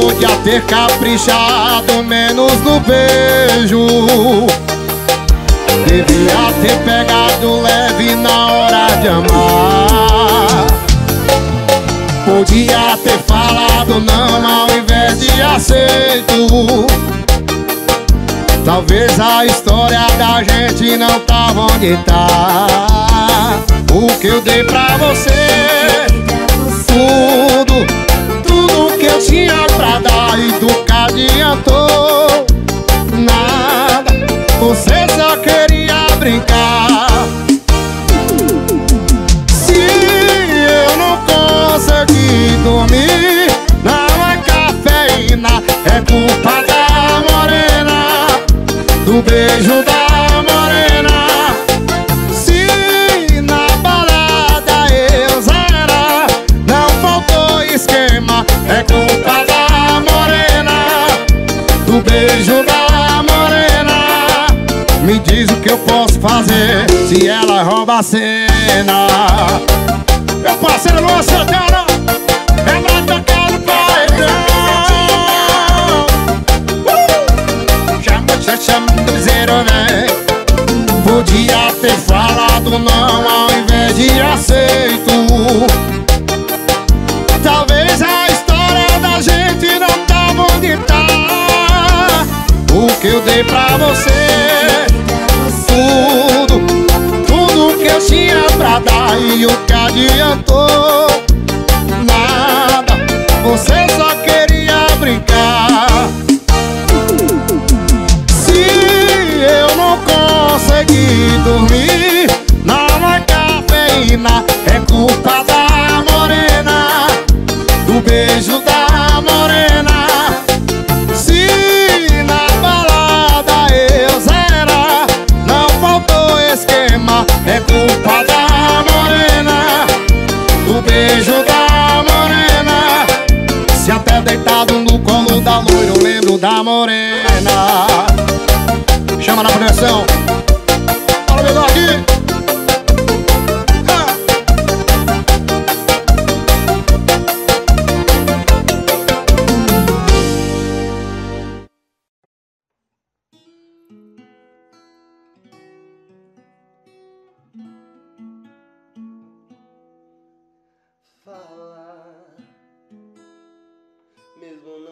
podia ter caprichado menos no beijo. Devia ter pegado leve na hora de amar. Podia ter falado não ao invés de aceito. Talvez a história da gente não tava onde tá. O que eu dei pra você Tudo, tudo brincar. Se eu não consegui dormir Não é cafeína, é culpa da morena Do beijo da morena. Se na balada eu zera Não faltou esquema, é culpa da morena Do beijo da Me diz o que eu posso fazer Se ela rouba a cena Meu parceiro Luan Santana É pra tocar no paredão! Chama, chama, chama zero, né? Podia ter falado não ao invés de aceito Talvez a história da gente não tava onde tá O que eu dei pra você pra dar E o que adiantou? Nada, você só queria brincar. Se eu não conseguir dormir Não é cafeína, no colo da loira eu lembro da morena Chama na pressão.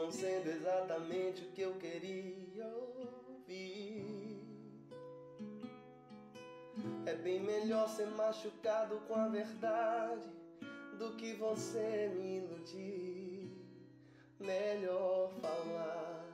Não sendo exatamente o que eu queria ouvir. É bem melhor ser machucado com a verdade do que você me iludir. Melhor falar.